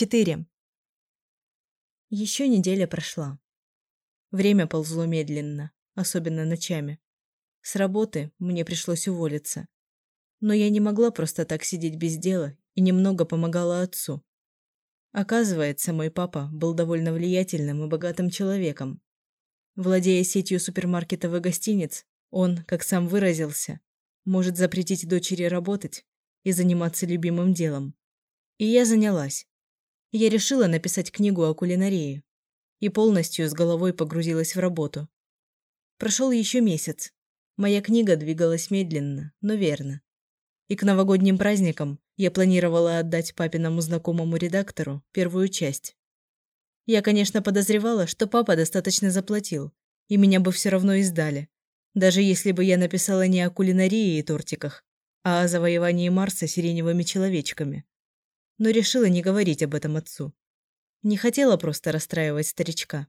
4. Еще неделя прошла. Время ползло медленно, особенно ночами. С работы мне пришлось уволиться. Но я не могла просто так сидеть без дела и немного помогала отцу. Оказывается, мой папа был довольно влиятельным и богатым человеком. Владея сетью супермаркетов и гостиниц, он, как сам выразился, может запретить дочери работать и заниматься любимым делом. И я занялась. Я решила написать книгу о кулинарии и полностью с головой погрузилась в работу. Прошел еще месяц. Моя книга двигалась медленно, но верно. И к новогодним праздникам я планировала отдать папиному знакомому редактору первую часть. Я, конечно, подозревала, что папа достаточно заплатил, и меня бы все равно издали, даже если бы я написала не о кулинарии и тортиках, а о завоевании Марса сиреневыми человечками. Но решила не говорить об этом отцу. Не хотела просто расстраивать старичка.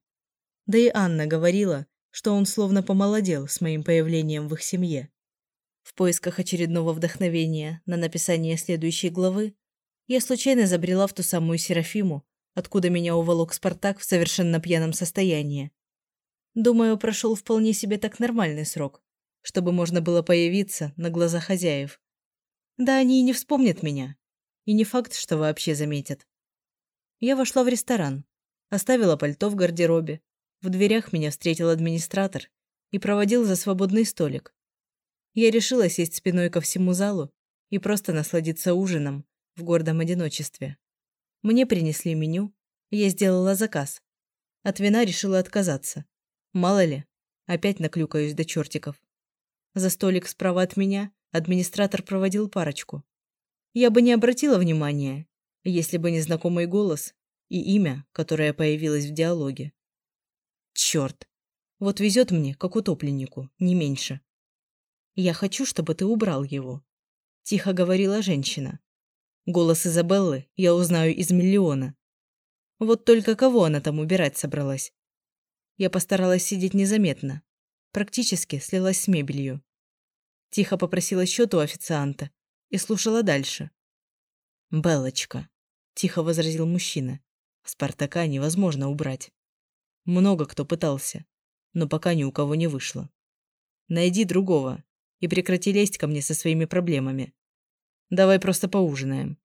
Да и Анна говорила, что он словно помолодел с моим появлением в их семье. В поисках очередного вдохновения на написание следующей главы я случайно забрела в ту самую Серафиму, откуда меня уволок Спартак в совершенно пьяном состоянии. Думаю, прошел вполне себе так нормальный срок, чтобы можно было появиться на глаза хозяев. Да они и не вспомнят меня. И не факт, что вообще заметят. Я вошла в ресторан, оставила пальто в гардеробе. В дверях меня встретил администратор и проводил за свободный столик, я решила сесть спиной ко всему залу и просто насладиться ужином в гордом одиночестве. Мне принесли меню, я сделала заказ. От вина решила отказаться. Мало ли, опять наклюкаюсь до чертиков. За столик справа от меня администратор проводил парочку. Я бы не обратила внимания, если бы не знакомый голос и имя, которое появилось в диалоге. Черт, вот везет мне, как утопленнику, не меньше. «Я хочу, чтобы ты убрал его», – тихо говорила женщина. Голос Изабеллы я узнаю из миллиона. Вот только кого она там убирать собралась? Я постаралась сидеть незаметно. Практически слилась с мебелью. Тихо попросила счет у официанта и слушала дальше. «Беллочка», – тихо возразил мужчина, – «Спартака невозможно убрать. Много кто пытался, но пока ни у кого не вышло. Найди другого, и прекрати лезть ко мне со своими проблемами. Давай просто поужинаем».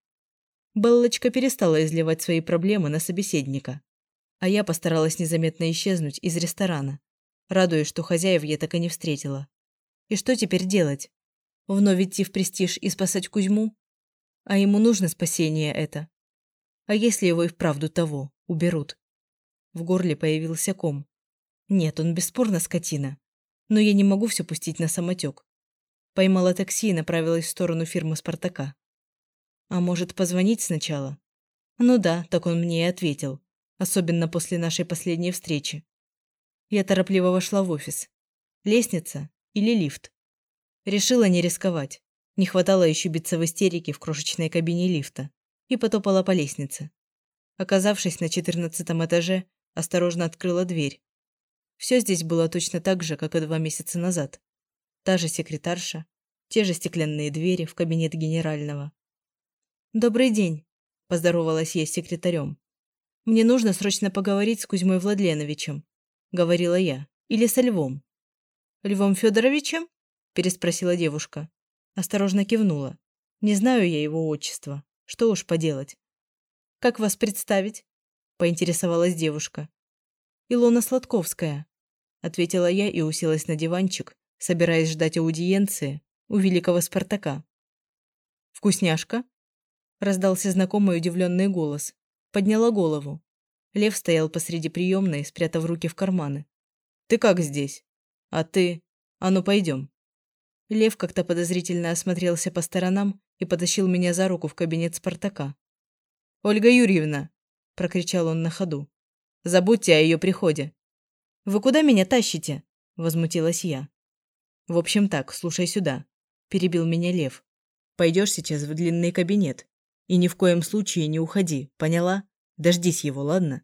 Беллочка перестала изливать свои проблемы на собеседника, а я постаралась незаметно исчезнуть из ресторана, радуясь, что хозяев я так и не встретила. И что теперь делать? Вновь идти в престиж и спасать Кузьму? А ему нужно спасение это. А если его и вправду того уберут? В горле появился ком. Нет, он бесспорно скотина. Но я не могу все пустить на самотек. Поймала такси и направилась в сторону фирмы «Спартака». А может, позвонить сначала? Ну да, так он мне и ответил. Особенно после нашей последней встречи. Я торопливо вошла в офис. Лестница или лифт? Решила не рисковать. Не хватало еще биться в истерике в крошечной кабине лифта. И потопала по лестнице. Оказавшись на четырнадцатом этаже, осторожно открыла дверь. Все здесь было точно так же, как и два месяца назад. Та же секретарша, те же стеклянные двери в кабинет генерального. «Добрый день», – поздоровалась я с секретарем. «Мне нужно срочно поговорить с Кузьмой Владленовичем», – говорила я. «Или со Львом». «Львом Федоровичем?» – переспросила девушка. Осторожно кивнула. «Не знаю я его отчества. Что уж поделать». «Как вас представить?» – поинтересовалась девушка. «Илона Сладковская», – ответила я и уселась на диванчик, собираясь ждать аудиенции у великого Спартака. «Вкусняшка?» – раздался знакомый удивленный голос. Подняла голову. Лев стоял посреди приемной, спрятав руки в карманы. «Ты как здесь? А ты? А ну, пойдем». Лев как-то подозрительно осмотрелся по сторонам и потащил меня за руку в кабинет Спартака. «Ольга Юрьевна!» – прокричал он на ходу. «Забудьте о ее приходе». «Вы куда меня тащите?» – возмутилась я. «В общем так, слушай сюда», – перебил меня Лев. «Пойдешь сейчас в длинный кабинет. И ни в коем случае не уходи, поняла? Дождись его, ладно?»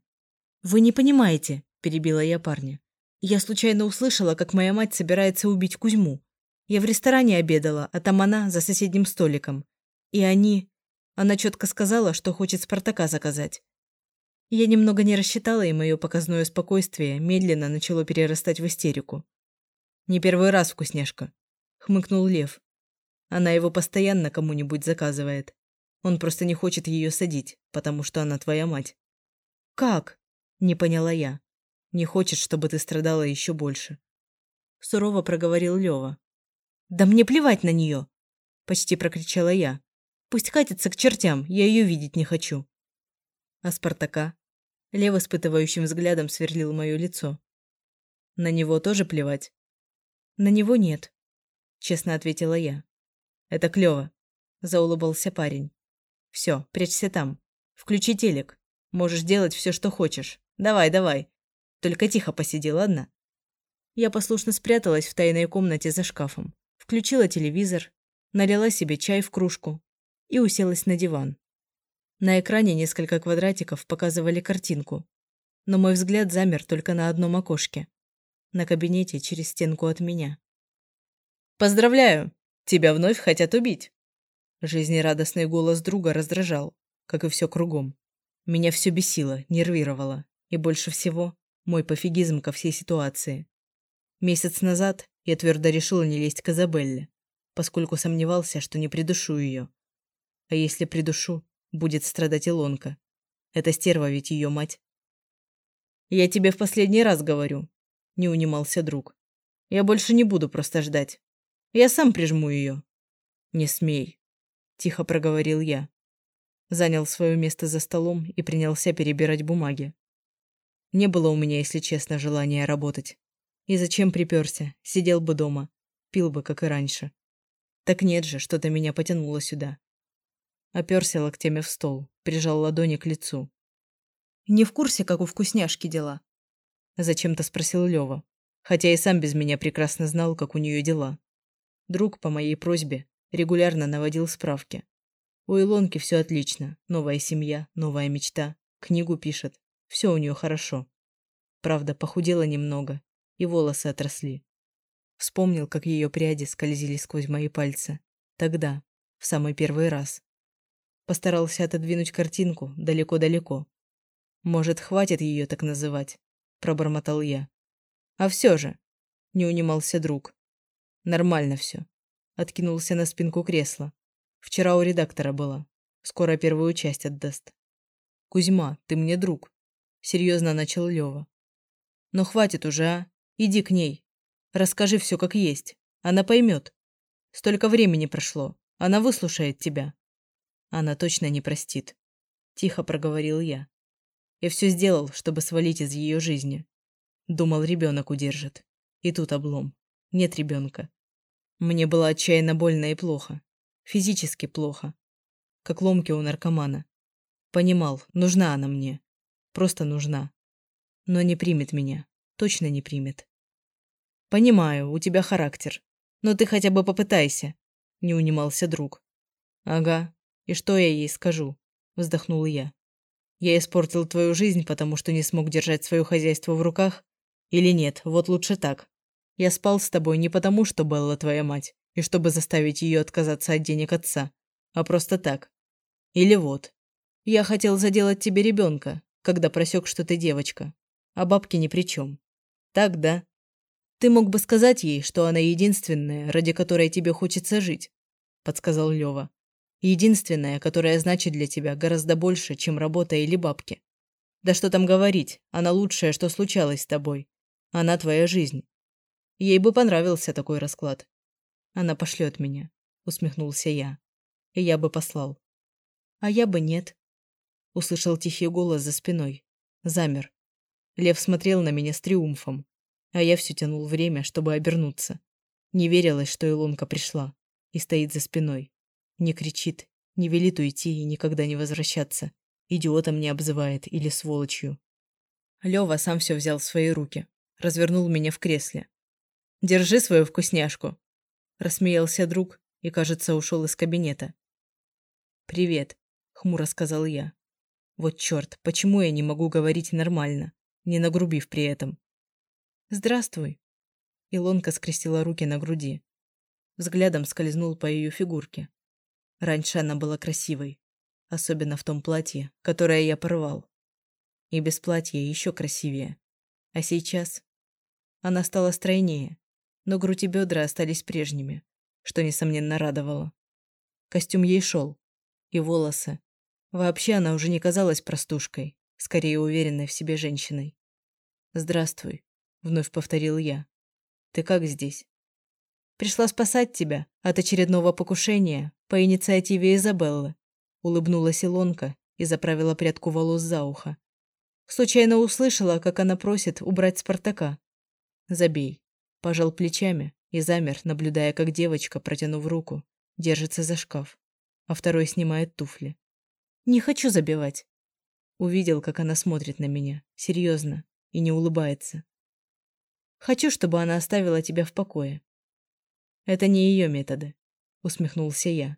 «Вы не понимаете», – перебила я парня. «Я случайно услышала, как моя мать собирается убить Кузьму. Я в ресторане обедала, а там она за соседним столиком. И они... Она четко сказала, что хочет Спартака заказать. Я немного не рассчитала, и мое показное спокойствие медленно начало перерастать в истерику. «Не первый раз, вкусняшка», — хмыкнул Лев. «Она его постоянно кому-нибудь заказывает. Он просто не хочет ее садить, потому что она твоя мать». «Как?» — не поняла я. «Не хочет, чтобы ты страдала еще больше». Сурово проговорил Лева. «Да мне плевать на нее!» — почти прокричала я. «Пусть катится к чертям, я ее видеть не хочу». А Спартака? Лев испытывающим взглядом сверлил мое лицо. На него тоже плевать? На него нет, честно ответила я. Это клево, заулыбался парень. Все, прячься там. Включи телек. Можешь делать все, что хочешь. Давай, давай. Только тихо посиди, ладно? Я послушно спряталась в тайной комнате за шкафом, включила телевизор, налила себе чай в кружку и уселась на диван. На экране несколько квадратиков показывали картинку, но мой взгляд замер только на одном окошке. На кабинете через стенку от меня. «Поздравляю! Тебя вновь хотят убить!» Жизнерадостный голос друга раздражал, как и все кругом. Меня все бесило, нервировало, и больше всего мой пофигизм ко всей ситуации. Месяц назад я твердо решил не лезть к Изабелле, поскольку сомневался, что не придушу ее. А если придушу, будет страдать Илонка. Это стерва ведь ее мать. «Я тебе в последний раз говорю», — не унимался друг. «Я больше не буду просто ждать. Я сам прижму ее». «Не смей», — тихо проговорил я. Занял свое место за столом и принялся перебирать бумаги. Не было у меня, если честно, желания работать. И зачем приперся? Сидел бы дома. Пил бы, как и раньше. Так нет же, что-то меня потянуло сюда. Оперся локтями в стол, прижал ладони к лицу. «Не в курсе, как у вкусняшки дела?» Зачем-то спросил Лёва, хотя и сам без меня прекрасно знал, как у нее дела. Друг, по моей просьбе, регулярно наводил справки. У Илонки все отлично. Новая семья, новая мечта. Книгу пишет. Все у нее хорошо. Правда, похудела немного, и волосы отросли. Вспомнил, как ее пряди скользили сквозь мои пальцы. Тогда, в самый первый раз. Постарался отодвинуть картинку далеко-далеко. Может, хватит ее так называть, пробормотал я. А все же, не унимался друг. Нормально все. Откинулся на спинку кресла. Вчера у редактора была. Скоро первую часть отдаст. Кузьма, ты мне друг. Серьезно начал Лева. Но хватит уже, а? Иди к ней. Расскажи все как есть. Она поймет. Столько времени прошло. Она выслушает тебя. Она точно не простит. Тихо проговорил я. Я все сделал, чтобы свалить из ее жизни. Думал, ребенок удержит. И тут облом. Нет ребенка. Мне было отчаянно больно и плохо. Физически плохо. Как ломки у наркомана. Понимал, нужна она мне. Просто нужна. Но не примет меня. Точно не примет. Понимаю, у тебя характер. Но ты хотя бы попытайся. Не унимался друг. Ага, и что я ей скажу? Вздохнула я. Я испортил твою жизнь, потому что не смог держать свое хозяйство в руках? Или нет, вот лучше так. Я спал с тобой не потому, что Белла твоя мать, и чтобы заставить ее отказаться от денег отца, а просто так. Или вот. Я хотел заделать тебе ребенка, когда просек, что ты девочка, а бабки ни при чем. Так, да? Ты мог бы сказать ей, что она единственная, ради которой тебе хочется жить, подсказал Лева. Единственная, которая значит для тебя гораздо больше, чем работа или бабки. Да что там говорить, она лучшее, что случалось с тобой. Она твоя жизнь. Ей бы понравился такой расклад. Она пошлет меня, усмехнулся я. И я бы послал. А я бы нет. Услышал тихий голос за спиной. Замер. Лев смотрел на меня с триумфом, а я все тянул время, чтобы обернуться. Не верилось, что Илонка пришла и стоит за спиной. Не кричит, не велит уйти и никогда не возвращаться. Идиотом не обзывает или сволочью. Лёва сам все взял в свои руки. Развернул меня в кресле. «Держи свою вкусняшку!» Рассмеялся друг и, кажется, ушел из кабинета. «Привет», — хмуро сказал я. «Вот черт, почему я не могу говорить нормально, не нагрубив при этом?» «Здравствуй», — Илонка скрестила руки на груди. Взглядом скользнул по ее фигурке. Раньше она была красивой, особенно в том платье, которое я порвал. И без платья еще красивее. А сейчас она стала стройнее, но грудь и бедра остались прежними, что, несомненно, радовало. Костюм ей шел. И волосы. Вообще она уже не казалась простушкой, скорее уверенной в себе женщиной. «Здравствуй», — вновь повторил я. «Ты как здесь?» «Пришла спасать тебя от очередного покушения по инициативе Изабеллы», — улыбнулась Илонка и заправила прядку волос за ухо. Случайно услышала, как она просит убрать Спартака. «Забей», — пожал плечами и замер, наблюдая, как девочка, протянув руку, держится за шкаф, а второй снимает туфли. «Не хочу забивать». Увидел, как она смотрит на меня, серьезно, и не улыбается. Хочу, чтобы она оставила тебя в покое. Это не ее методы, усмехнулся я.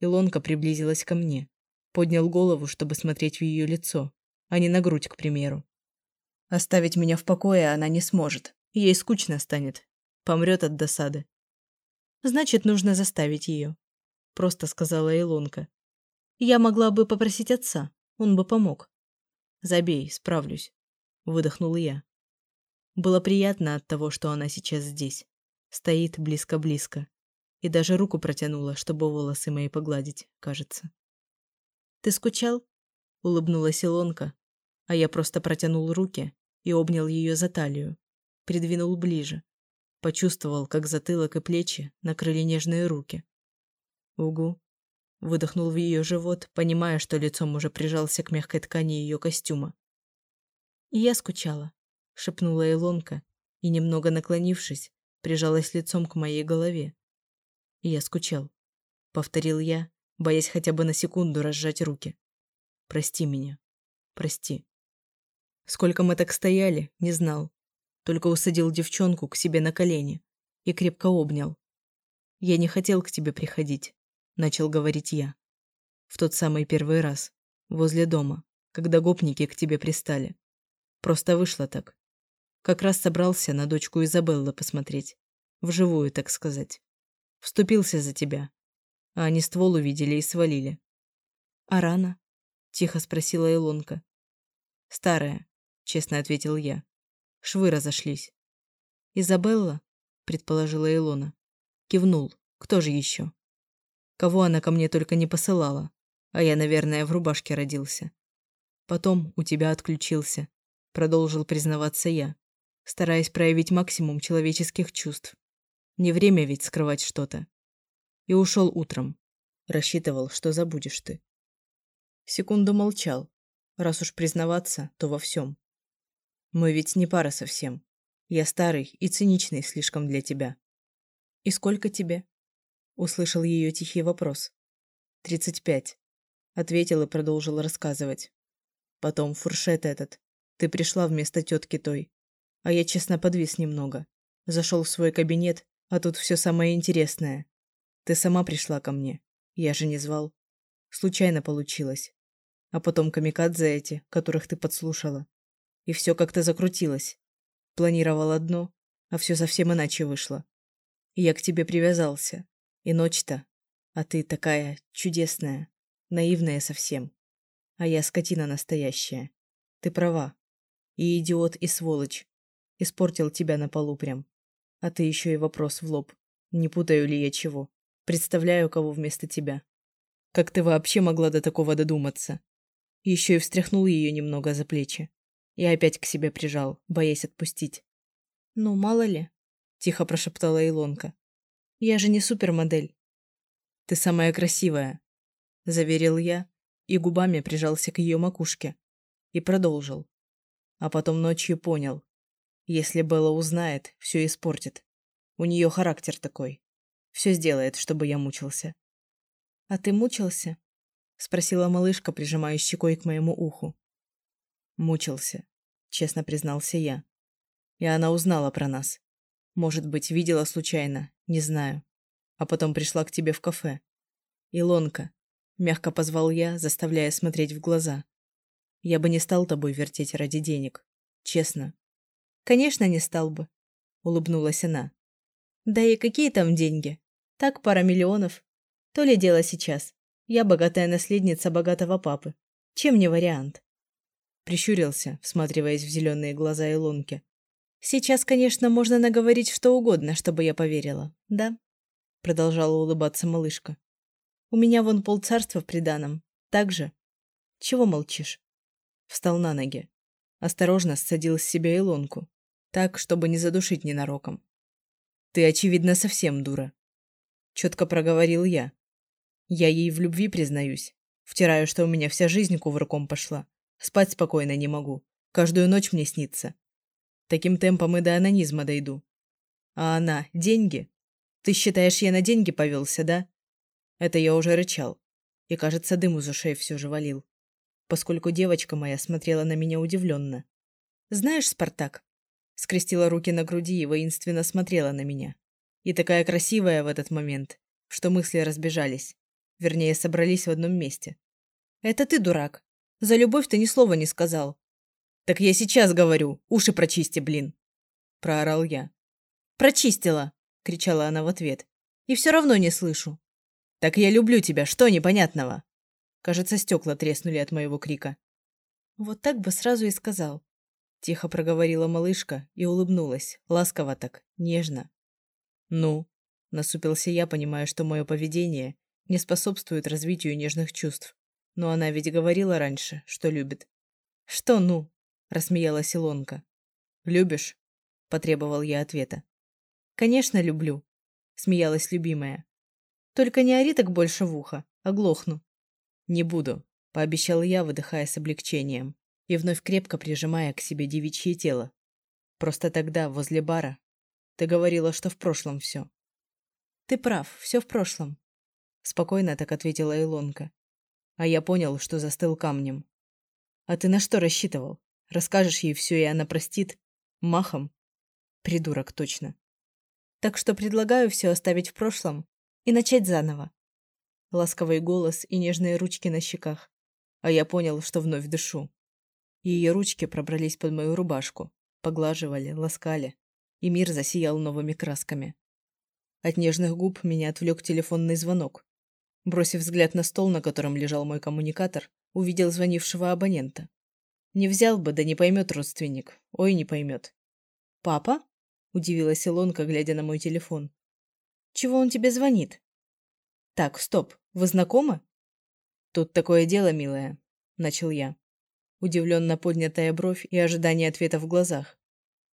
Илонка приблизилась ко мне, поднял голову, чтобы смотреть в ее лицо, а не на грудь, к примеру. Оставить меня в покое она не сможет. Ей скучно станет. Помрет от досады. Значит, нужно заставить ее, просто сказала Илонка. Я могла бы попросить отца, он бы помог. Забей, справлюсь выдохнул я. Было приятно от того, что она сейчас здесь. Стоит близко-близко. И даже руку протянула, чтобы волосы мои погладить, кажется. «Ты скучал?» — улыбнулась Илонка, а я просто протянул руки и обнял ее за талию, придвинул ближе. Почувствовал, как затылок и плечи накрыли нежные руки. «Угу», — выдохнул в ее живот, понимая, что лицом уже прижался к мягкой ткани ее костюма. «Я скучала», — шепнула Илонка и, немного наклонившись, прижалась лицом к моей голове. «Я скучал», — повторил я, боясь хотя бы на секунду разжать руки. «Прости меня. Прости». Сколько мы так стояли, не знал. Только усадил девчонку к себе на колени и крепко обнял. «Я не хотел к тебе приходить», — начал говорить я. В тот самый первый раз, возле дома, когда гопники к тебе пристали. Просто вышло так. Как раз собрался на дочку Изабеллы посмотреть. Вживую, так сказать. Вступился за тебя. А они ствол увидели и свалили. А рана? Тихо спросила Илонка. Старая, честно ответил я. Швы разошлись. Изабелла? Предположила Илона. Кивнул. Кто же еще? Кого она ко мне только не посылала. А я, наверное, в рубашке родился. Потом у тебя отключился продолжил признаваться я, стараясь проявить максимум человеческих чувств. Не время ведь скрывать что-то. И ушел утром. Рассчитывал, что забудешь ты. Секунду молчал. Раз уж признаваться, то во всем. Мы ведь не пара совсем. Я старый и циничный слишком для тебя. И сколько тебе? Услышал ее тихий вопрос. Тридцать пять. Ответил и продолжил рассказывать. Потом фуршет этот. Ты пришла вместо тетки той. А я честно подвис немного. Зашел в свой кабинет, а тут все самое интересное. Ты сама пришла ко мне. Я же не звал. Случайно получилось. А потом камикадзе эти, которых ты подслушала. И все как-то закрутилось. Планировал одно, а все совсем иначе вышло. И я к тебе привязался. И ночь-то. А ты такая чудесная, наивная совсем. А я скотина настоящая. Ты права. И идиот, и сволочь. Испортил тебя на полу прям. А ты еще и вопрос в лоб. Не путаю ли я чего? Представляю, кого вместо тебя. Как ты вообще могла до такого додуматься? Еще и встряхнул ее немного за плечи. И опять к себе прижал, боясь отпустить. «Ну, мало ли», — тихо прошептала Илонка. «Я же не супермодель». «Ты самая красивая», — заверил я и губами прижался к ее макушке и продолжил. А потом ночью понял. Если Белла узнает, все испортит. У нее характер такой. Все сделает, чтобы я мучился. «А ты мучился?» — спросила малышка, прижимая щекой к моему уху. «Мучился», — честно признался я. И она узнала про нас. Может быть, видела случайно, не знаю. А потом пришла к тебе в кафе. Илонка, мягко позвал я, заставляя смотреть в глаза. Я бы не стал тобой вертеть ради денег. Честно. Конечно, не стал бы, улыбнулась она. Да и какие там деньги? Так пара миллионов. То ли дело сейчас. Я богатая наследница богатого папы. Чем не вариант? Прищурился, всматриваясь в зеленые глаза Илонки. «Сейчас, конечно, можно наговорить что угодно, чтобы я поверила, да?» Продолжала улыбаться малышка. «У меня вон полцарства в приданом. Так же? Чего молчишь?» Встал на ноги. Осторожно ссадил с себя Илонку. Так, чтобы не задушить ненароком. «Ты, очевидно, совсем дура», — четко проговорил я. «Я ей в любви признаюсь. Втираю, что у меня вся жизнь кувырком пошла. Спать спокойно не могу. Каждую ночь мне снится. Таким темпом и до анонизма дойду. А она — деньги? Ты считаешь, я на деньги повелся, да? Это я уже рычал. И, кажется, дым из ушей все же валил. Поскольку девочка моя смотрела на меня удивленно. «Знаешь, Спартак?» Скрестила руки на груди и воинственно смотрела на меня. И такая красивая в этот момент, что мысли разбежались. Вернее, собрались в одном месте. «Это ты, дурак. За любовь ты ни слова не сказал. Так я сейчас говорю. Уши прочисти, блин. Проорал я. Прочистила, кричала она в ответ. И все равно не слышу. Так я люблю тебя, что непонятного? Кажется, стекла треснули от моего крика. Вот так бы сразу и сказал. Тихо проговорила малышка и улыбнулась, ласково так, нежно. «Ну?» – насупился я, понимая, что мое поведение не способствует развитию нежных чувств. Но она ведь говорила раньше, что любит. «Что ну?» – рассмеялась Илонка. «Любишь?» – потребовал я ответа. «Конечно, люблю», – смеялась любимая. «Только не ори так больше в ухо, оглохну». «Не буду», – пообещал я, выдыхая с облегчением и вновь крепко прижимая к себе девичье тело. «Просто тогда, возле бара, ты говорила, что в прошлом все». «Ты прав, все в прошлом», – спокойно так ответила Илонка. А я понял, что застыл камнем. А ты на что рассчитывал? Расскажешь ей все, и она простит? Махом? Придурок, точно. Так что предлагаю все оставить в прошлом и начать заново. Ласковый голос и нежные ручки на щеках. А я понял, что вновь дышу. Ее ручки пробрались под мою рубашку, поглаживали, ласкали, и мир засиял новыми красками. От нежных губ меня отвлек телефонный звонок. Бросив взгляд на стол, на котором лежал мой коммуникатор, увидел звонившего абонента. Не взял бы, да не поймет родственник. Ой, не поймет. «Папа?» – удивилась Илонка, глядя на мой телефон. «Чего он тебе звонит?» «Так, стоп, вы знакомы?» «Тут такое дело, милая», – начал я. Удивленно поднятая бровь и ожидание ответа в глазах.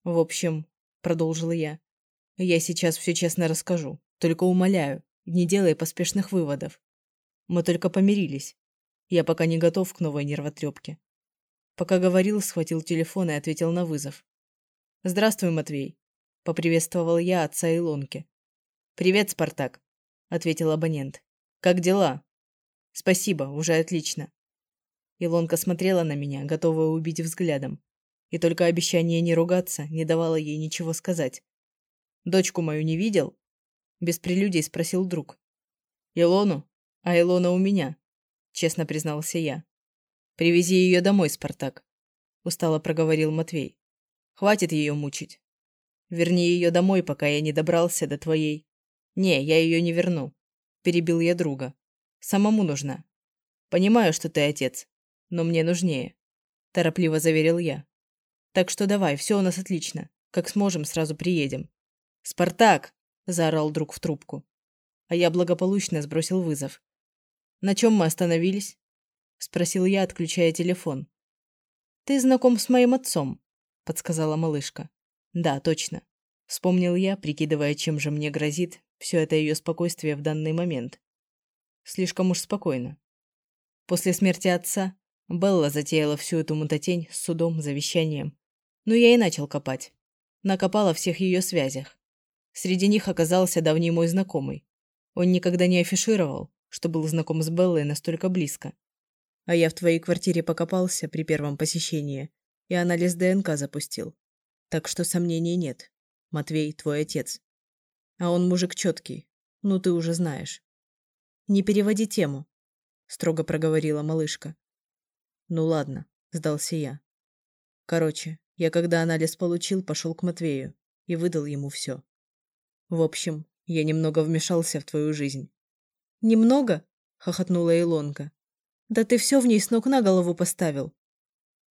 «В общем», – продолжила я, – «я сейчас все честно расскажу, только умоляю, не делай поспешных выводов. Мы только помирились. Я пока не готов к новой нервотрепке. Пока говорил, схватил телефон и ответил на вызов. «Здравствуй, Матвей», — поприветствовал я отца Илонки. «Привет, Спартак», — ответил абонент. «Как дела?» «Спасибо, уже отлично». Илонка смотрела на меня, готовая убить взглядом. И только обещание не ругаться не давало ей ничего сказать. «Дочку мою не видел?» Без прелюдий спросил друг. «Илону? А Илона у меня», — честно признался я. «Привези ее домой, Спартак», — устало проговорил Матвей. «Хватит ее мучить. Верни ее домой, пока я не добрался до твоей...» «Не, я ее не верну», — перебил я друга. «Самому нужна. Понимаю, что ты отец, но мне нужнее», — торопливо заверил я. «Так что давай, все у нас отлично. Как сможем, сразу приедем». «Спартак!» – заорал друг в трубку. А я благополучно сбросил вызов. «На чем мы остановились?» – спросил я, отключая телефон. «Ты знаком с моим отцом», – подсказала малышка. «Да, точно». Вспомнил я, прикидывая, чем же мне грозит все это ее спокойствие в данный момент. Слишком уж спокойно. После смерти отца Белла затеяла всю эту мутатень с судом, завещанием. Но я и начал копать. Накопала всех ее связях. Среди них оказался давний мой знакомый. Он никогда не афишировал, что был знаком с Беллой настолько близко. А я в твоей квартире покопался при первом посещении и анализ ДНК запустил. Так что сомнений нет. Матвей твой отец. А он мужик четкий. Ну, ты уже знаешь. Не переводи тему, строго проговорила малышка. Ну ладно, сдался я. Короче, я когда анализ получил, пошел к Матвею и выдал ему все. В общем, я немного вмешался в твою жизнь. Немного? хохотнула Илонка. Да ты все в ней с ног на голову поставил.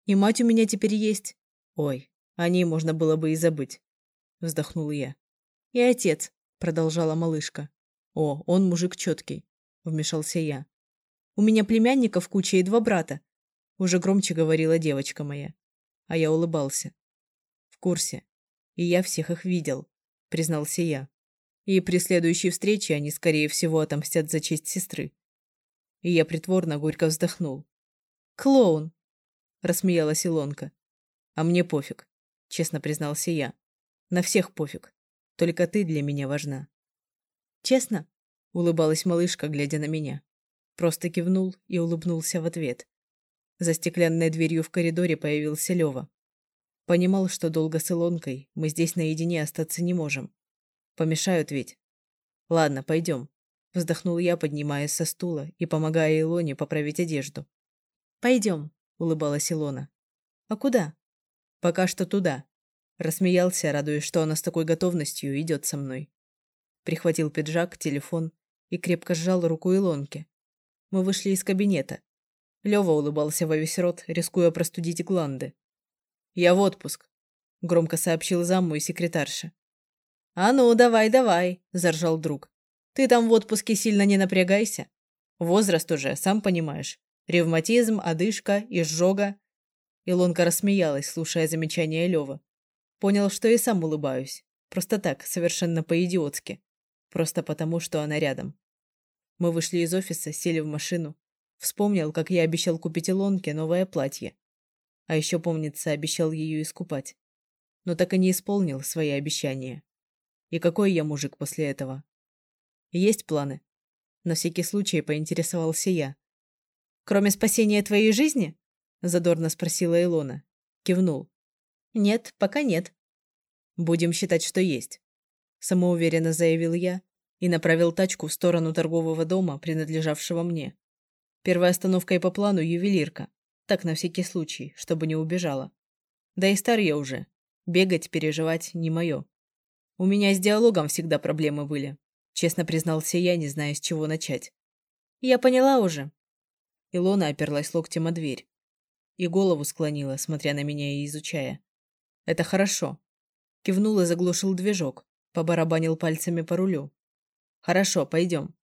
И мать у меня теперь есть. Ой, о ней можно было бы и забыть. Вздохнул я. И отец, продолжала малышка. О, он мужик четкий, вмешался я. У меня племянников куча и два брата. Уже громче говорила девочка моя. А я улыбался. В курсе. И я всех их видел, признался я. И при следующей встрече они, скорее всего, отомстят за честь сестры. И я притворно горько вздохнул. «Клоун!» – рассмеялась Илонка. «А мне пофиг», – честно признался я. «На всех пофиг. Только ты для меня важна». «Честно?» – улыбалась малышка, глядя на меня. Просто кивнул и улыбнулся в ответ. За стеклянной дверью в коридоре появился Лёва. Понимал, что долго с Илонкой мы здесь наедине остаться не можем. Помешают ведь. Ладно, пойдем. Вздохнул я, поднимаясь со стула и помогая Илоне поправить одежду. Пойдем, улыбалась Илона. А куда? Пока что туда. Рассмеялся, радуясь, что она с такой готовностью идет со мной. Прихватил пиджак, телефон и крепко сжал руку Илонки. Мы вышли из кабинета. Лёва улыбался во весь рот, рискуя простудить гланды. «Я в отпуск», — громко сообщил заму и секретарша. «А ну, давай, давай», – заржал друг. «Ты там в отпуске сильно не напрягайся. Возраст уже, сам понимаешь. Ревматизм, одышка, изжога». Илонка рассмеялась, слушая замечания Лёвы. Понял, что и сам улыбаюсь. Просто так, совершенно по-идиотски. Просто потому, что она рядом. Мы вышли из офиса, сели в машину. Вспомнил, как я обещал купить Илонке новое платье. А еще, помнится, обещал ее искупать. Но так и не исполнил свои обещания. И какой я мужик после этого? Есть планы? На всякий случай поинтересовался я. Кроме спасения твоей жизни? Задорно спросила Илона. Кивнул. Нет, пока нет. Будем считать, что есть. Самоуверенно заявил я и направил тачку в сторону торгового дома, принадлежавшего мне. Первой остановкой по плану ювелирка. Так на всякий случай, чтобы не убежала. Да и стар я уже. Бегать, переживать не мое. У меня с диалогом всегда проблемы были. Честно признался я, не зная, с чего начать. Я поняла уже. Илона оперлась локтем о дверь. И голову склонила, смотря на меня и изучая. Это хорошо. Кивнул и заглушил движок. Побарабанил пальцами по рулю. Хорошо, пойдем.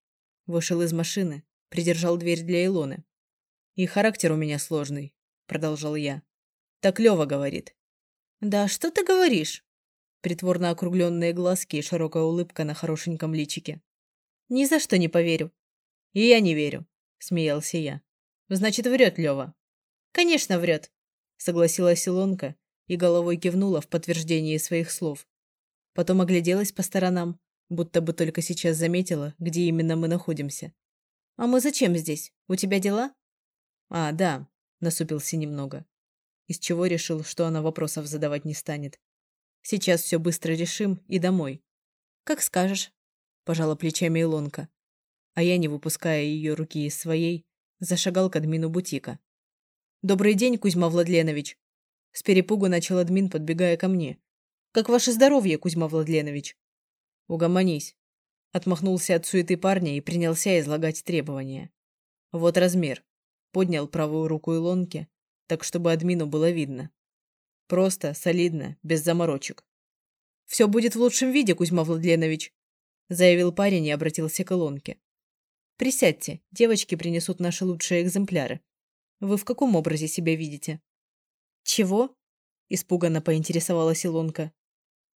Вышел из машины, придержал дверь для Илоны. И характер у меня сложный, продолжал я. Так Лева говорит. Да что ты говоришь? Притворно округленные глазки и широкая улыбка на хорошеньком личике. «Ни за что не поверю». «И я не верю», — смеялся я. «Значит, врет Лева». «Конечно, врет», — согласилась Илонка и головой кивнула в подтверждении своих слов. Потом огляделась по сторонам, будто бы только сейчас заметила, где именно мы находимся. «А мы зачем здесь? У тебя дела?» «А, да», — насупился немного. Из чего решил, что она вопросов задавать не станет. Сейчас все быстро решим и домой. Как скажешь, пожала плечами Илонка. А я, не выпуская ее руки из своей, зашагал к админу бутика. Добрый день, Кузьма Владленович. С перепугу начал админ, подбегая ко мне. Как ваше здоровье, Кузьма Владленович? Угомонись. Отмахнулся от суеты парня и принялся излагать требования. Вот размер. Поднял правую руку Илонки, так чтобы админу было видно. Просто, солидно, без заморочек. «Все будет в лучшем виде, Кузьма Владленович», заявил парень и обратился к Илонке. «Присядьте, девочки принесут наши лучшие экземпляры. Вы в каком образе себя видите?» «Чего?» – испуганно поинтересовалась Илонка.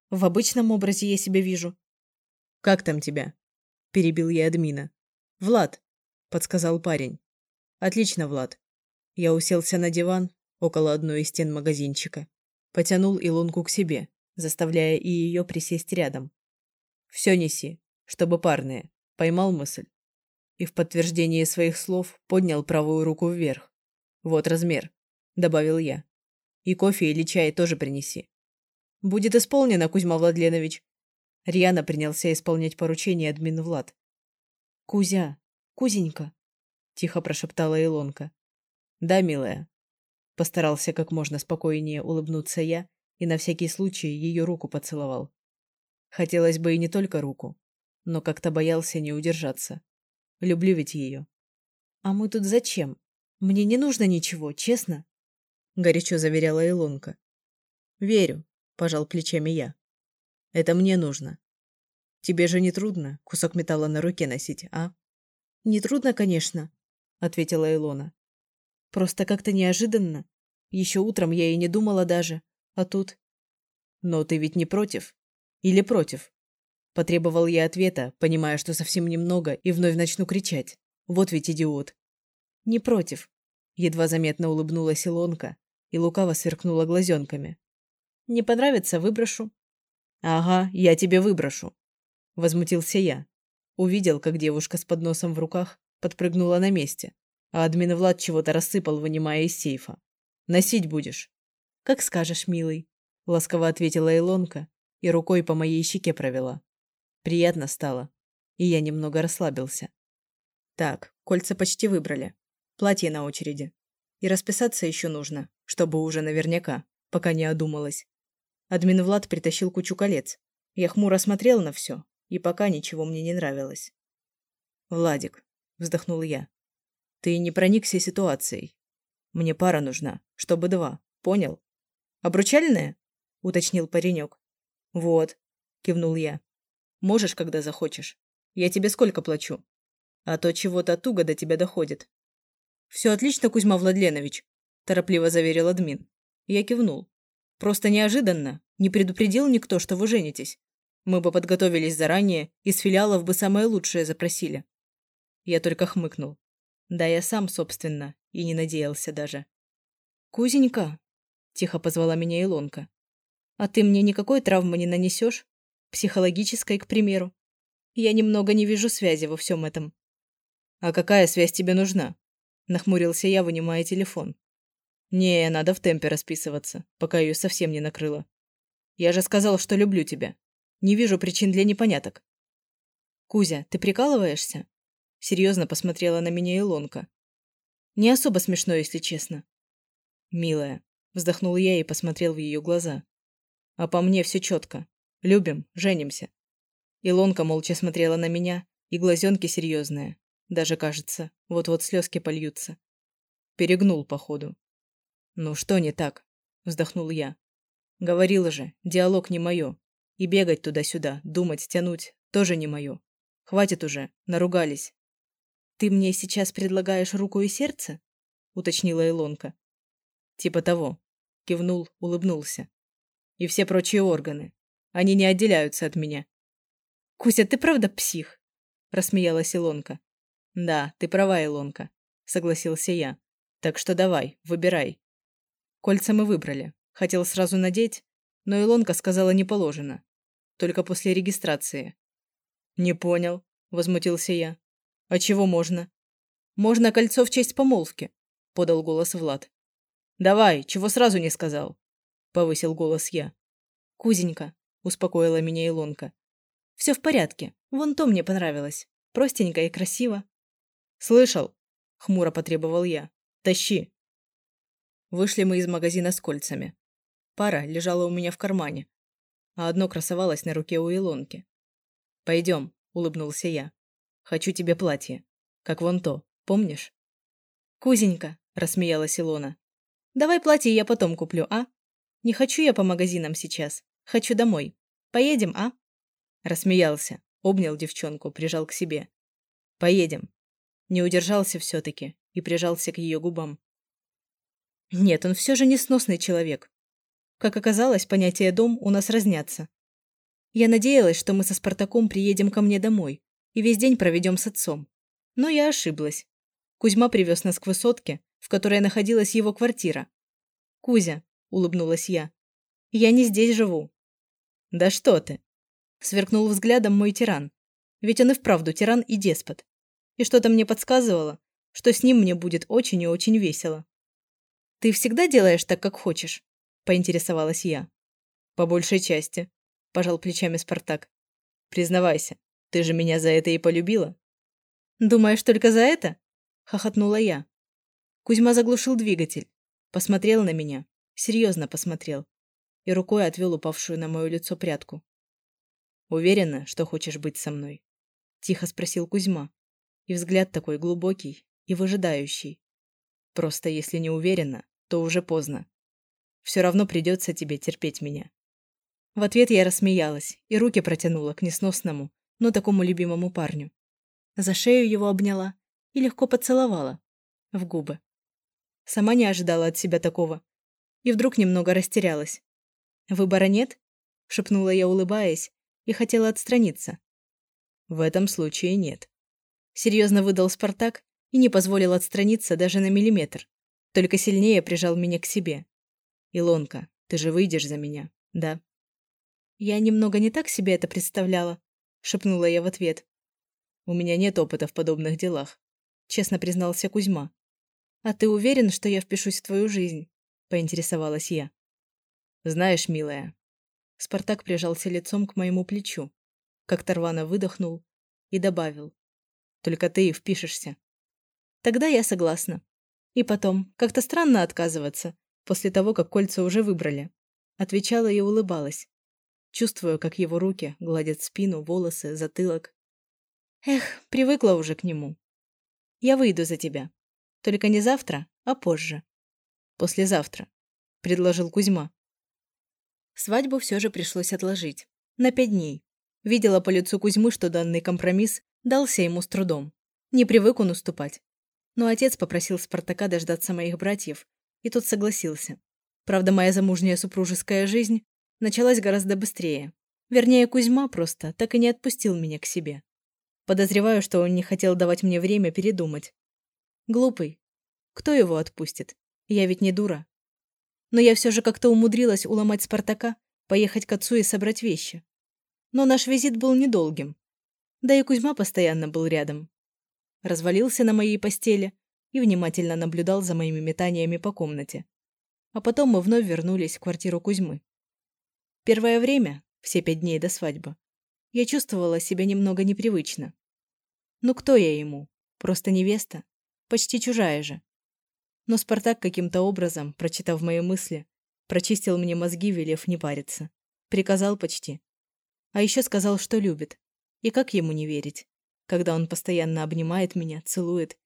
«В обычном образе я себя вижу». «Как там тебя?» – перебил я админа. «Влад», – подсказал парень. «Отлично, Влад». Я уселся на диван около одной из стен магазинчика. Потянул Илонку к себе, заставляя и ее присесть рядом. «Все неси, чтобы парные», — поймал мысль. И в подтверждение своих слов поднял правую руку вверх. «Вот размер», — добавил я. «И кофе или чай тоже принеси». «Будет исполнено, Кузьма Владленович». Рьяно принялся исполнять поручение админ Влад. «Кузя, Кузенька», — тихо прошептала Илонка. «Да, милая», Постарался как можно спокойнее улыбнуться я и на всякий случай ее руку поцеловал. Хотелось бы и не только руку, но как-то боялся не удержаться. Люблю ведь ее. А мы тут зачем? Мне не нужно ничего, честно. – горячо заверяла Илонка. «Верю», – пожал плечами я. «Это мне нужно. Тебе же не трудно кусок металла на руке носить, а?» «Не трудно, конечно», – ответила Илона. «Просто как-то неожиданно. Еще утром я и не думала даже. А тут...» «Но ты ведь не против? Или против?» Потребовал я ответа, понимая, что совсем немного, и вновь начну кричать. Вот ведь идиот. «Не против», – едва заметно улыбнулась Илонка и лукаво сверкнула глазенками. «Не понравится – выброшу». «Ага, я тебе выброшу», – возмутился я. Увидел, как девушка с подносом в руках подпрыгнула на месте, а админ Влад чего-то рассыпал, вынимая из сейфа. «Носить будешь?» «Как скажешь, милый», – ласково ответила Илонка и рукой по моей щеке провела. Приятно стало, и я немного расслабился. Так, кольца почти выбрали. Платье на очереди. И расписаться еще нужно, чтобы уже наверняка, пока не одумалась. Админ Влад притащил кучу колец. Я хмуро смотрел на все, и пока ничего мне не нравилось. «Владик», — вздохнул я, — «ты не проникся ситуацией. Мне пара нужна, чтобы два, понял?» «Обручальная?» — уточнил паренек. «Вот», — кивнул я. Можешь, когда захочешь. Я тебе сколько плачу? А то чего-то туго до тебя доходит. Все отлично, Кузьма Владленович, торопливо заверил админ. Я кивнул. Просто неожиданно, не предупредил никто, что вы женитесь. Мы бы подготовились заранее, из филиалов бы самое лучшее запросили. Я только хмыкнул. Да я сам, собственно, и не надеялся даже. «Кузенька», – тихо позвала меня Илонка, – «а ты мне никакой травмы не нанесешь? Психологической, к примеру. Я немного не вижу связи во всем этом. «А какая связь тебе нужна?» Нахмурился я, вынимая телефон. «Не, надо в темпе расписываться, пока ее совсем не накрыло. Я же сказал, что люблю тебя. Не вижу причин для непоняток». «Кузя, ты прикалываешься?» Серьезно посмотрела на меня Илонка. «Не особо смешно, если честно». «Милая», вздохнул я и посмотрел в ее глаза. «А по мне все четко. Любим, женимся. Илонка молча смотрела на меня, и глазенки серьезные. Даже кажется, вот-вот слезки польются. Перегнул, походу. «Ну что не так?» – вздохнул я. «Говорила же, диалог не мое. И бегать туда-сюда, думать, тянуть – тоже не мое. Хватит уже, наругались». «Ты мне сейчас предлагаешь руку и сердце?» – уточнила Илонка. «Типа того». Кивнул, улыбнулся. «И все прочие органы. Они не отделяются от меня. «Кузя, ты правда псих?» – рассмеялась Илонка. «Да, ты права, Илонка», – согласился я. «Так что давай, выбирай». Кольца мы выбрали. Хотел сразу надеть, но Илонка сказала не положено. Только после регистрации. «Не понял», – возмутился я. «А чего можно?» «Можно кольцо в честь помолвки», – подал голос Влад. «Давай, чего сразу не сказал?» – повысил голос я. «Кузенька, успокоила меня Илонка. Все в порядке. Вон то мне понравилось. Простенько и красиво. Слышал? Хмуро потребовал я. Тащи. Вышли мы из магазина с кольцами. Пара лежала у меня в кармане, а одно красовалось на руке у Илонки. «Пойдем», — улыбнулся я. «Хочу тебе платье. Как вон то, помнишь?» «Кузенька», — рассмеялась Илона. «Давай платье я потом куплю, а? Не хочу я по магазинам сейчас. Хочу домой. Поедем, а?» Рассмеялся, обнял девчонку, прижал к себе. «Поедем». Не удержался все-таки и прижался к ее губам. Нет, он все же несносный человек. Как оказалось, понятия «дом» у нас разнятся. Я надеялась, что мы со Спартаком приедем ко мне домой и весь день проведем с отцом. Но я ошиблась. Кузьма привез нас к высотке, в которой находилась его квартира. «Кузя», — улыбнулась я, — «я не здесь живу. «Да что ты!» Сверкнул взглядом мой тиран. Ведь он и вправду тиран и деспот. И что-то мне подсказывало, что с ним мне будет очень и очень весело. «Ты всегда делаешь так, как хочешь?» – поинтересовалась я. «По большей части», – пожал плечами Спартак. «Признавайся, ты же меня за это и полюбила». «Думаешь, только за это?» – хохотнула я. Кузьма заглушил двигатель, посмотрел на меня, серьезно посмотрел и рукой отвел упавшую на мое лицо прядку. «Уверена, что хочешь быть со мной?» – тихо спросил Кузьма. И взгляд такой глубокий и выжидающий. «Просто если не уверена, то уже поздно. Все равно придется тебе терпеть меня. В ответ я рассмеялась и руки протянула к несносному, но такому любимому парню. За шею его обняла и легко поцеловала. В губы. Сама не ожидала от себя такого. И вдруг немного растерялась. «Выбора нет?» – шепнула я, улыбаясь, и хотела отстраниться. «В этом случае нет». Серьезно выдал Спартак и не позволил отстраниться даже на миллиметр. Только сильнее прижал меня к себе. «Илонка, ты же выйдешь за меня, да?» «Я немного не так себе это представляла», — шепнула я в ответ. «У меня нет опыта в подобных делах», — честно признался Кузьма. «А ты уверен, что я впишусь в твою жизнь?» — поинтересовалась я. «Знаешь, милая...» Спартак прижался лицом к моему плечу, как Тарвана выдохнул и добавил. «Только ты и впишешься». «Тогда я согласна. И потом, как-то странно отказываться, после того, как кольца уже выбрали. Отвечала и улыбалась. Чувствую, как его руки гладят спину, волосы, затылок. Эх, привыкла уже к нему. Я выйду за тебя. Только не завтра, а позже. Послезавтра, предложил Кузьма. Свадьбу все же пришлось отложить. На пять дней. Видела по лицу Кузьмы, что данный компромисс дался ему с трудом. Не привык он уступать. Но отец попросил Спартака дождаться моих братьев и тот согласился. Правда, моя замужняя супружеская жизнь началась гораздо быстрее. Вернее, Кузьма просто так и не отпустил меня к себе. Подозреваю, что он не хотел давать мне время передумать. Глупый. Кто его отпустит? Я ведь не дура. Но я все же как-то умудрилась уломать Спартака, поехать к отцу и собрать вещи. Но наш визит был недолгим. Да и Кузьма постоянно был рядом. Развалился на моей постели, и внимательно наблюдал за моими метаниями по комнате. А потом мы вновь вернулись в квартиру Кузьмы. Первое время, все пять дней до свадьбы, я чувствовала себя немного непривычно. Ну кто я ему? Просто невеста? Почти чужая же. Но Спартак каким-то образом, прочитав мои мысли, прочистил мне мозги, велев не париться. Приказал почти. А еще сказал, что любит. И как ему не верить, когда он постоянно обнимает меня, целует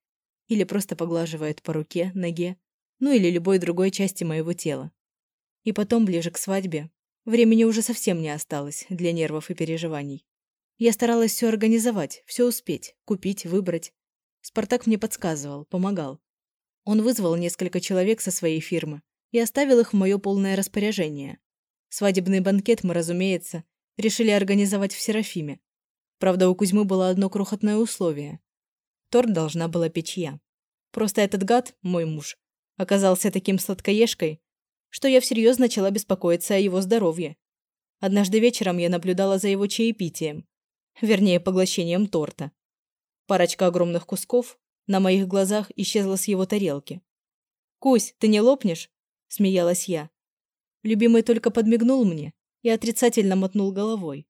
или просто поглаживает по руке, ноге, ну или любой другой части моего тела. И потом, ближе к свадьбе, времени уже совсем не осталось для нервов и переживаний. Я старалась все организовать, все успеть, купить, выбрать. Спартак мне подсказывал, помогал. Он вызвал несколько человек со своей фирмы и оставил их в мое полное распоряжение. Свадебный банкет мы, разумеется, решили организовать в Серафиме. Правда, у Кузьмы было одно крохотное условие. Торт должна была печь я. Просто этот гад, мой муж, оказался таким сладкоежкой, что я всерьез начала беспокоиться о его здоровье. Однажды вечером я наблюдала за его чаепитием, вернее, поглощением торта. Парочка огромных кусков на моих глазах исчезла с его тарелки. «Кусь, ты не лопнешь?» – смеялась я. Любимый только подмигнул мне и отрицательно мотнул головой.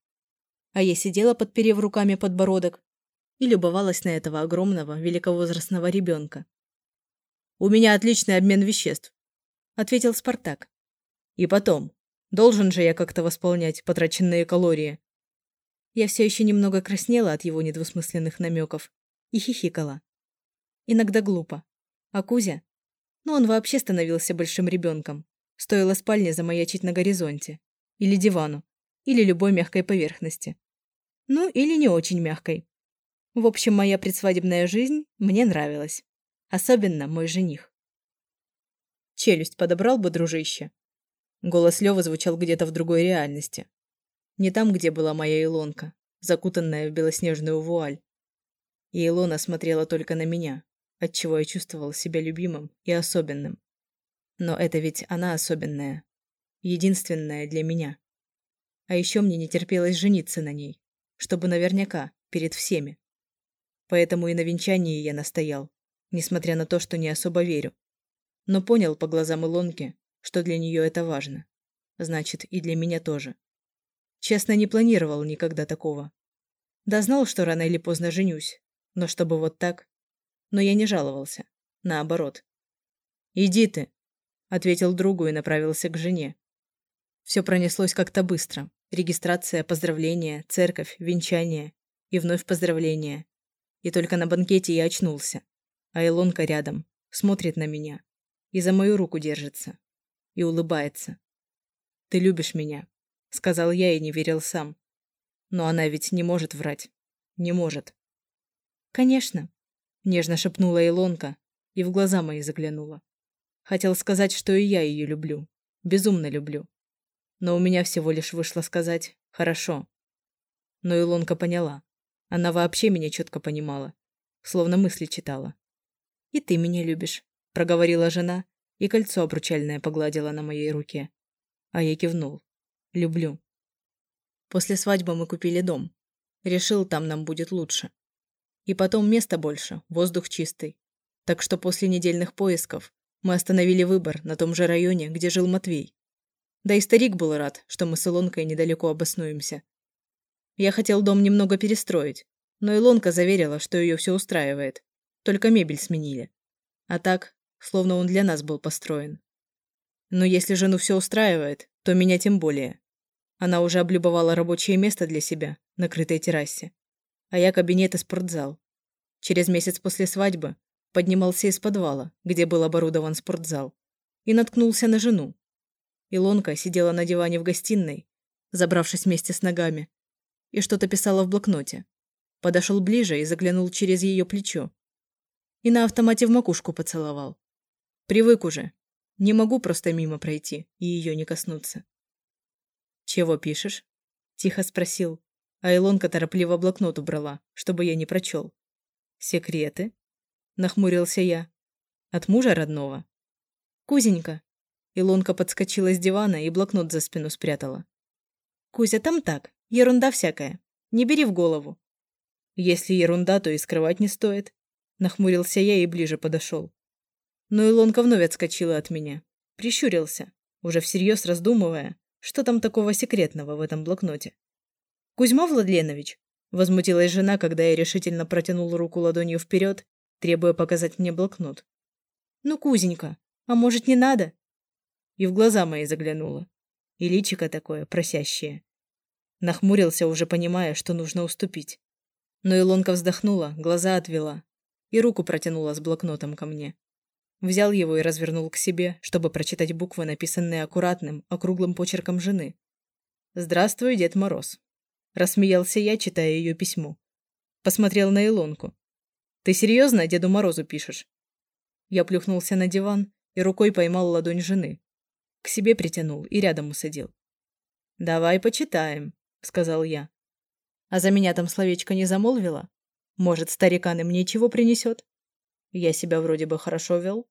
А я сидела, подперев руками подбородок, и любовалась на этого огромного, великовозрастного ребенка. «У меня отличный обмен веществ», — ответил Спартак. «И потом, должен же я как-то восполнять потраченные калории». Я все еще немного краснела от его недвусмысленных намеков и хихикала. Иногда глупо. А Кузя? Ну, он вообще становился большим ребенком. Стоило спальне замаячить на горизонте. Или дивану. Или любой мягкой поверхности. Ну, или не очень мягкой. В общем, моя предсвадебная жизнь мне нравилась. Особенно мой жених. Челюсть подобрал бы, дружище. Голос Лёвы звучал где-то в другой реальности. Не там, где была моя Илонка, закутанная в белоснежную вуаль. И Илона смотрела только на меня, отчего я чувствовал себя любимым и особенным. Но это ведь она особенная. Единственная для меня. А еще мне не терпелось жениться на ней, чтобы наверняка, перед всеми. Поэтому и на венчании я настоял, несмотря на то, что не особо верю. Но понял по глазам Илонки, что для нее это важно. Значит, и для меня тоже. Честно, не планировал никогда такого. Да знал, что рано или поздно женюсь, но чтобы вот так... Но я не жаловался. Наоборот. «Иди ты», — ответил другу и направился к жене. Все пронеслось как-то быстро. Регистрация, поздравления, церковь, венчание и вновь поздравления. И только на банкете я очнулся. А Илонка рядом, смотрит на меня. И за мою руку держится. И улыбается. «Ты любишь меня», — сказал я и не верил сам. Но она ведь не может врать. Не может. «Конечно», — нежно шепнула Илонка и в глаза мои заглянула. Хотел сказать, что и я ее люблю. Безумно люблю. Но у меня всего лишь вышло сказать «хорошо». Но Илонка поняла. Она вообще меня четко понимала. Словно мысли читала. «И ты меня любишь», — проговорила жена, и кольцо обручальное погладила на моей руке. А я кивнул. «Люблю». После свадьбы мы купили дом. Решил, там нам будет лучше. И потом места больше, воздух чистый. Так что после недельных поисков мы остановили выбор на том же районе, где жил Матвей. Да и старик был рад, что мы с Илонкой недалеко обоснуемся. Я хотел дом немного перестроить, но Илонка заверила, что ее все устраивает. Только мебель сменили. А так, словно он для нас был построен. Но если жену все устраивает, то меня тем более. Она уже облюбовала рабочее место для себя на крытой террасе. А я кабинет и спортзал. Через месяц после свадьбы поднимался из подвала, где был оборудован спортзал, и наткнулся на жену. Илонка сидела на диване в гостиной, забравшись вместе с ногами, и что-то писала в блокноте. Подошел ближе и заглянул через ее плечо. И на автомате в макушку поцеловал. Привык уже. Не могу просто мимо пройти и ее не коснуться. «Чего пишешь?» – тихо спросил. А Илонка торопливо блокнот убрала, чтобы я не прочел. «Секреты?» – нахмурился я. «От мужа родного?» «Кузенька». Илонка подскочила с дивана и блокнот за спину спрятала. «Кузя, там так. Ерунда всякая. Не бери в голову. Если ерунда, то и скрывать не стоит. Нахмурился я и ближе подошел. Но Илонка вновь отскочила от меня. Прищурился, уже всерьез раздумывая, что там такого секретного в этом блокноте. «Кузьма Владленович?» Возмутилась жена, когда я решительно протянул руку ладонью вперед, требуя показать мне блокнот. «Ну, Кузенька, а может, не надо?» И в глаза мои заглянула. И личико такое, просящее. Нахмурился, уже понимая, что нужно уступить. Но Илонка вздохнула, глаза отвела и руку протянула с блокнотом ко мне. Взял его и развернул к себе, чтобы прочитать буквы, написанные аккуратным, округлым почерком жены. «Здравствуй, Дед Мороз». Рассмеялся я, читая ее письмо. Посмотрел на Илонку. «Ты серьезно Деду Морозу пишешь?» Я плюхнулся на диван и рукой поймал ладонь жены. К себе притянул и рядом усадил. «Давай почитаем», сказал я. А за меня там словечко не замолвила? Может, старикан им ничего принесет? Я себя вроде бы хорошо вел.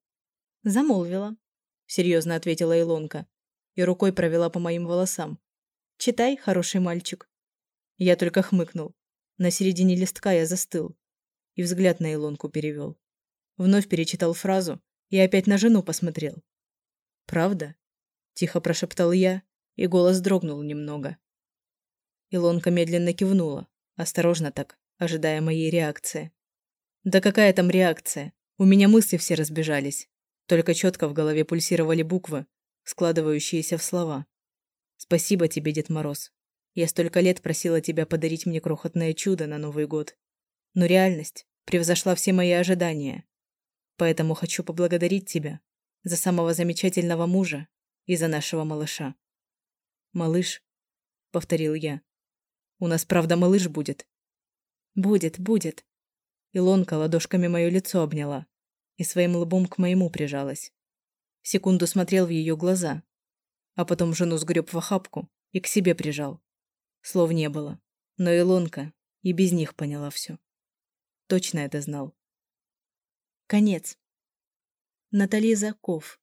Замолвила, серьезно ответила Илонка и рукой провела по моим волосам. Читай, хороший мальчик. Я только хмыкнул. На середине листка я застыл и взгляд на Илонку перевел. Вновь перечитал фразу и опять на жену посмотрел. «Правда?» – тихо прошептал я, и голос дрогнул немного. Илонка медленно кивнула, осторожно так, ожидая моей реакции. Да какая там реакция? У меня мысли все разбежались. Только четко в голове пульсировали буквы, складывающиеся в слова. Спасибо тебе, Дед Мороз. Я столько лет просила тебя подарить мне крохотное чудо на Новый год. Но реальность превзошла все мои ожидания. Поэтому хочу поблагодарить тебя за самого замечательного мужа и за нашего малыша. «Малыш», — повторил я. У нас, правда, малыш будет?» «Будет, будет». Илонка ладошками мое лицо обняла и своим лбом к моему прижалась. Секунду смотрел в ее глаза, а потом жену сгреб в охапку и к себе прижал. Слов не было, но Илонка и без них поняла все. Точно это знал. Конец. Натали Заков.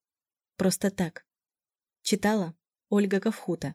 Просто так. Читала Ольга Ковхута.